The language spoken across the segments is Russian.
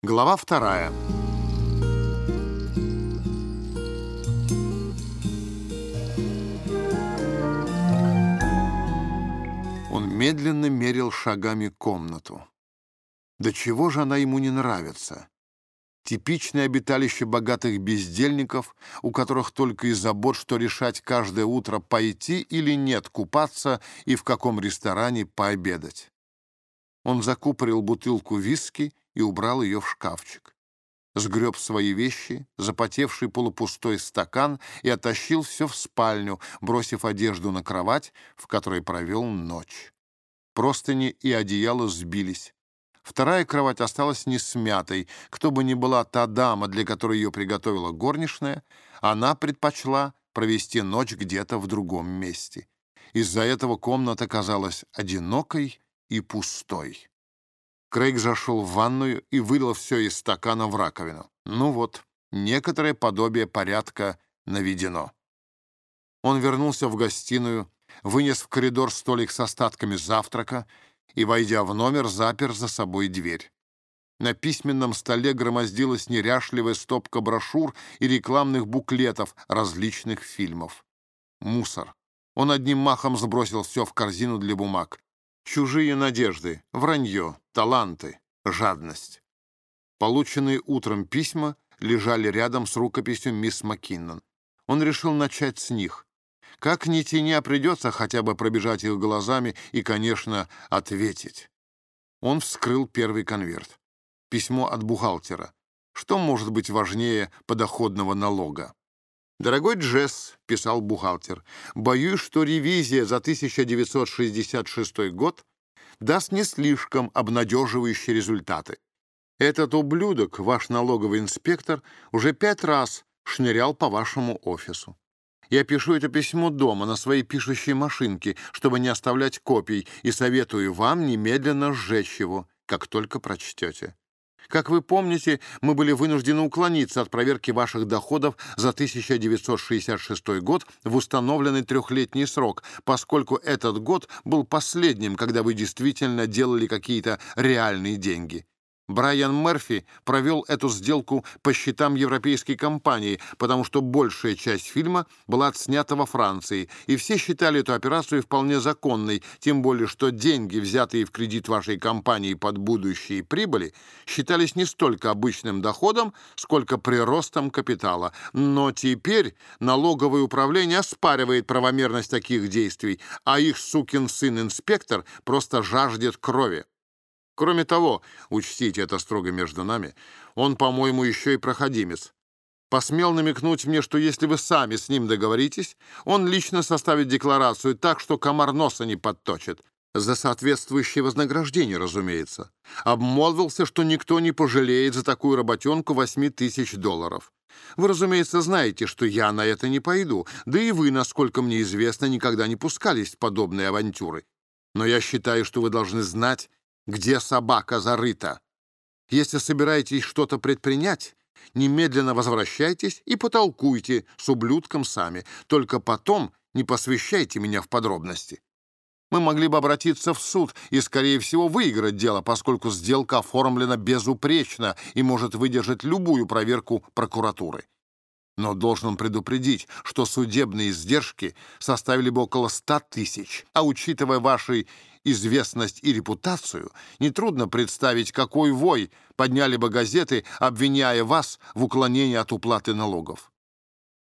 Глава вторая. Он медленно мерил шагами комнату. До чего же она ему не нравится? Типичное обиталище богатых бездельников, у которых только и забот, что решать каждое утро пойти или нет купаться и в каком ресторане пообедать. Он закупорил бутылку виски и убрал ее в шкафчик. Сгреб свои вещи, запотевший полупустой стакан и оттащил все в спальню, бросив одежду на кровать, в которой провел ночь. Простыни и одеяло сбились. Вторая кровать осталась не смятой. Кто бы ни была та дама, для которой ее приготовила горничная, она предпочла провести ночь где-то в другом месте. Из-за этого комната казалась одинокой и пустой. Крейг зашел в ванную и вылил все из стакана в раковину. Ну вот, некоторое подобие порядка наведено. Он вернулся в гостиную, вынес в коридор столик с остатками завтрака и, войдя в номер, запер за собой дверь. На письменном столе громоздилась неряшливая стопка брошюр и рекламных буклетов различных фильмов. Мусор. Он одним махом сбросил все в корзину для бумаг. Чужие надежды, вранье, таланты, жадность. Полученные утром письма лежали рядом с рукописью мисс Маккиннон. Он решил начать с них. Как ни тяня, придется хотя бы пробежать их глазами и, конечно, ответить. Он вскрыл первый конверт. Письмо от бухгалтера. Что может быть важнее подоходного налога? «Дорогой Джесс», — писал бухгалтер, — «боюсь, что ревизия за 1966 год даст не слишком обнадеживающие результаты. Этот ублюдок, ваш налоговый инспектор, уже пять раз шнырял по вашему офису. Я пишу это письмо дома, на своей пишущей машинке, чтобы не оставлять копий, и советую вам немедленно сжечь его, как только прочтете. Как вы помните, мы были вынуждены уклониться от проверки ваших доходов за 1966 год в установленный трехлетний срок, поскольку этот год был последним, когда вы действительно делали какие-то реальные деньги. Брайан Мерфи провел эту сделку по счетам европейской компании, потому что большая часть фильма была отснята во Франции, и все считали эту операцию вполне законной, тем более что деньги, взятые в кредит вашей компании под будущие прибыли, считались не столько обычным доходом, сколько приростом капитала. Но теперь налоговое управление оспаривает правомерность таких действий, а их сукин сын-инспектор просто жаждет крови. Кроме того, учтите это строго между нами, он, по-моему, еще и проходимец. Посмел намекнуть мне, что если вы сами с ним договоритесь, он лично составит декларацию так, что комар носа не подточит. За соответствующее вознаграждение, разумеется. Обмолвился, что никто не пожалеет за такую работенку 8 тысяч долларов. Вы, разумеется, знаете, что я на это не пойду, да и вы, насколько мне известно, никогда не пускались в подобные авантюры. Но я считаю, что вы должны знать, где собака зарыта. Если собираетесь что-то предпринять, немедленно возвращайтесь и потолкуйте с ублюдком сами. Только потом не посвящайте меня в подробности. Мы могли бы обратиться в суд и, скорее всего, выиграть дело, поскольку сделка оформлена безупречно и может выдержать любую проверку прокуратуры. Но должен предупредить, что судебные издержки составили бы около ста тысяч, а учитывая ваши известность и репутацию, нетрудно представить, какой вой подняли бы газеты, обвиняя вас в уклонении от уплаты налогов.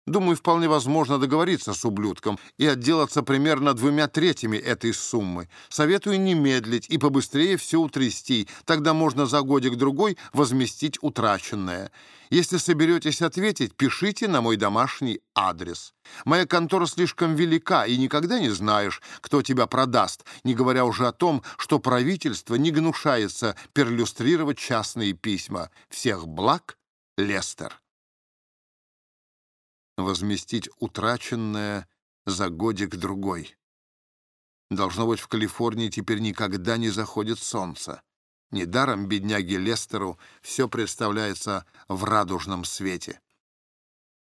Думаю, вполне возможно договориться с ублюдком и отделаться примерно двумя третьими этой суммы. Советую не медлить и побыстрее все утрясти, тогда можно за годик-другой возместить утраченное. Если соберетесь ответить, пишите на мой домашний адрес. Моя контора слишком велика, и никогда не знаешь, кто тебя продаст, не говоря уже о том, что правительство не гнушается перлюстрировать частные письма. Всех благ, Лестер возместить утраченное за годик-другой. Должно быть, в Калифорнии теперь никогда не заходит солнце. Недаром бедняге Лестеру все представляется в радужном свете.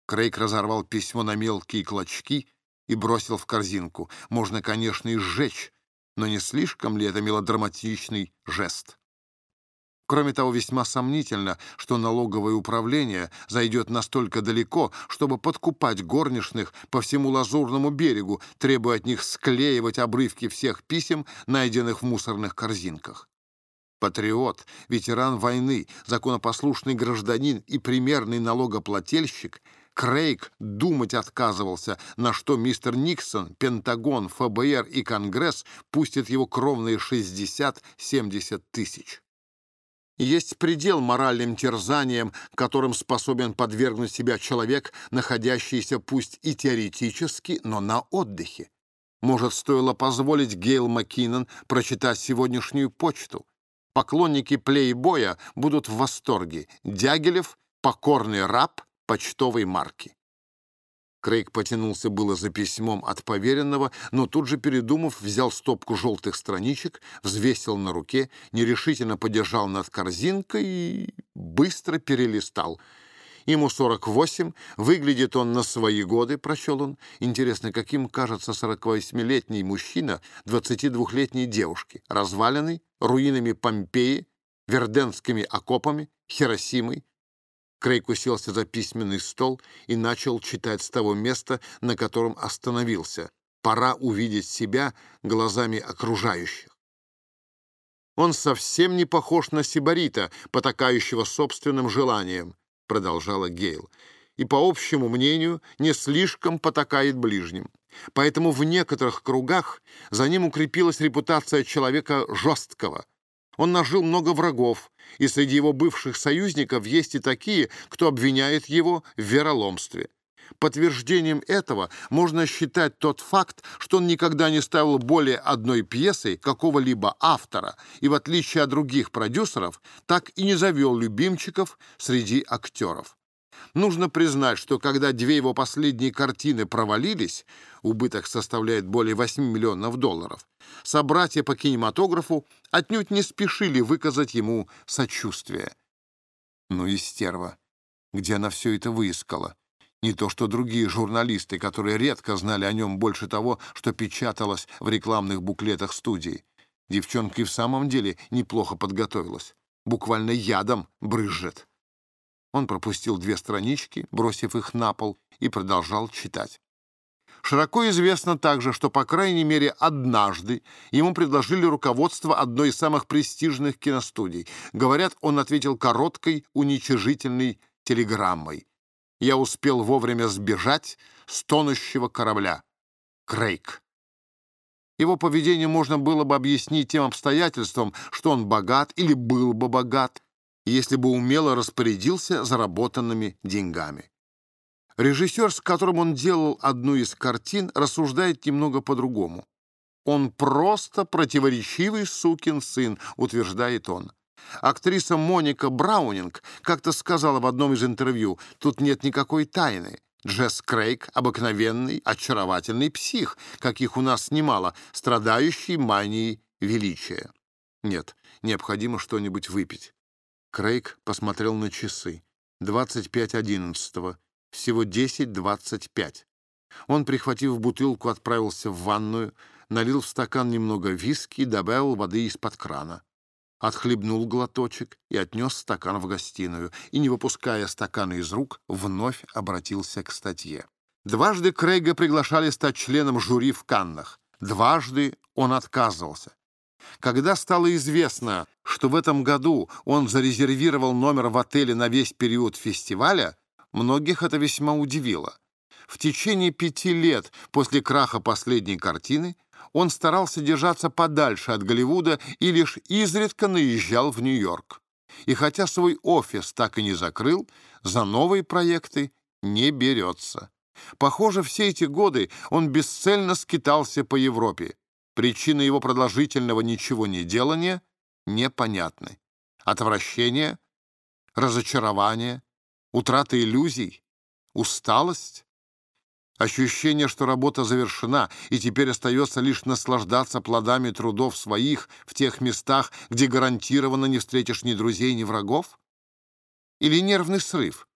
Крейг разорвал письмо на мелкие клочки и бросил в корзинку. Можно, конечно, и сжечь, но не слишком ли это мелодраматичный жест? Кроме того, весьма сомнительно, что налоговое управление зайдет настолько далеко, чтобы подкупать горничных по всему Лазурному берегу, требуя от них склеивать обрывки всех писем, найденных в мусорных корзинках. Патриот, ветеран войны, законопослушный гражданин и примерный налогоплательщик, Крейг думать отказывался, на что мистер Никсон, Пентагон, ФБР и Конгресс пустят его кровные 60-70 тысяч. Есть предел моральным терзаниям, которым способен подвергнуть себя человек, находящийся пусть и теоретически, но на отдыхе. Может, стоило позволить Гейл Маккинон прочитать сегодняшнюю почту. Поклонники плейбоя будут в восторге. Дягилев — покорный раб почтовой марки. Крейг потянулся было за письмом от поверенного, но тут же, передумав, взял стопку желтых страничек, взвесил на руке, нерешительно подержал над корзинкой и быстро перелистал. Ему 48, выглядит он на свои годы, прочел он. Интересно, каким кажется 48-летний мужчина 22-летней девушке, разваленный руинами Помпеи, верденскими окопами, Хиросимой, Крейг уселся за письменный стол и начал читать с того места, на котором остановился. Пора увидеть себя глазами окружающих. «Он совсем не похож на сибарита, потакающего собственным желанием», — продолжала Гейл, «и, по общему мнению, не слишком потакает ближним. Поэтому в некоторых кругах за ним укрепилась репутация человека жесткого, он нажил много врагов, и среди его бывших союзников есть и такие, кто обвиняет его в вероломстве. Подтверждением этого можно считать тот факт, что он никогда не ставил более одной пьесы какого-либо автора и, в отличие от других продюсеров, так и не завел любимчиков среди актеров. Нужно признать, что когда две его последние картины провалились, убыток составляет более 8 миллионов долларов, собратья по кинематографу отнюдь не спешили выказать ему сочувствие. Ну и стерва. Где она все это выискала? Не то что другие журналисты, которые редко знали о нем больше того, что печаталось в рекламных буклетах студии. Девчонка и в самом деле неплохо подготовилась. Буквально ядом брызжет. Он пропустил две странички, бросив их на пол, и продолжал читать. Широко известно также, что, по крайней мере, однажды ему предложили руководство одной из самых престижных киностудий. Говорят, он ответил короткой, уничижительной телеграммой. «Я успел вовремя сбежать с тонущего корабля. Крейг». Его поведение можно было бы объяснить тем обстоятельством, что он богат или был бы богат, если бы умело распорядился заработанными деньгами. Режиссер, с которым он делал одну из картин, рассуждает немного по-другому. «Он просто противоречивый сукин сын», — утверждает он. Актриса Моника Браунинг как-то сказала в одном из интервью, «Тут нет никакой тайны. Джесс Крейг — обыкновенный, очаровательный псих, каких у нас немало, страдающий манией величия». Нет, необходимо что-нибудь выпить. Крейг посмотрел на часы. 25.11. Всего 10.25. Он, прихватив бутылку, отправился в ванную, налил в стакан немного виски и добавил воды из-под крана. Отхлебнул глоточек и отнес стакан в гостиную, и, не выпуская стакана из рук, вновь обратился к статье. Дважды Крейга приглашали стать членом жюри в Каннах. Дважды он отказывался. Когда стало известно, что в этом году он зарезервировал номер в отеле на весь период фестиваля, многих это весьма удивило. В течение пяти лет после краха последней картины он старался держаться подальше от Голливуда и лишь изредка наезжал в Нью-Йорк. И хотя свой офис так и не закрыл, за новые проекты не берется. Похоже, все эти годы он бесцельно скитался по Европе, Причины его продолжительного ничего не делания непонятны. Отвращение, разочарование, утрата иллюзий, усталость, ощущение, что работа завершена, и теперь остается лишь наслаждаться плодами трудов своих в тех местах, где гарантированно не встретишь ни друзей, ни врагов? Или нервный срыв,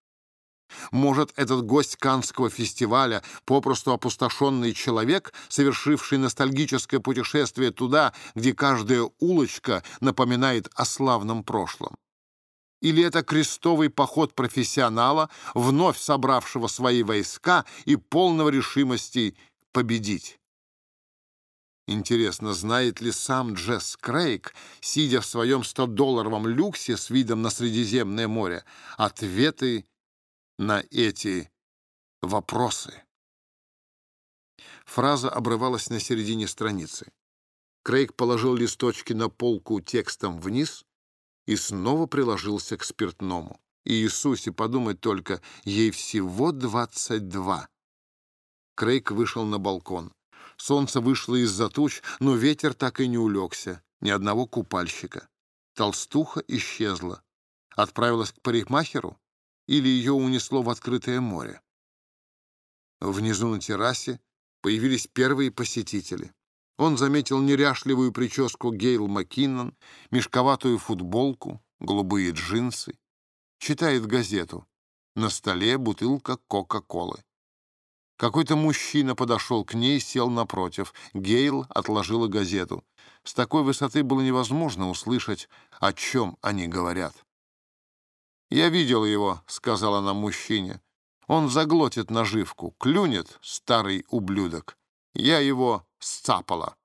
может, этот гость Канского фестиваля, попросту опустошенный человек, совершивший ностальгическое путешествие туда, где каждая улочка напоминает о славном прошлом? Или это крестовый поход профессионала, вновь собравшего свои войска и полного решимости победить? Интересно, знает ли сам Джесс Крейг, сидя в своем 100-долларовом люксе с видом на Средиземное море, ответы на эти вопросы? Фраза обрывалась на середине страницы. Крейг положил листочки на полку текстом вниз и снова приложился к спиртному. И Иисусе, подумать только, ей всего двадцать два. Крейг вышел на балкон. Солнце вышло из-за туч, но ветер так и не улегся. Ни одного купальщика. Толстуха исчезла. Отправилась к парикмахеру? Или ее унесло в открытое море? Внизу на террасе появились первые посетители. Он заметил неряшливую прическу Гейл Маккиннон, мешковатую футболку, голубые джинсы. Читает газету. На столе бутылка Кока-Колы. Какой-то мужчина подошел к ней, сел напротив. Гейл отложила газету. С такой высоты было невозможно услышать, о чем они говорят. «Я видел его», — сказала она мужчине. «Он заглотит наживку, клюнет, старый ублюдок. Я его сцапала».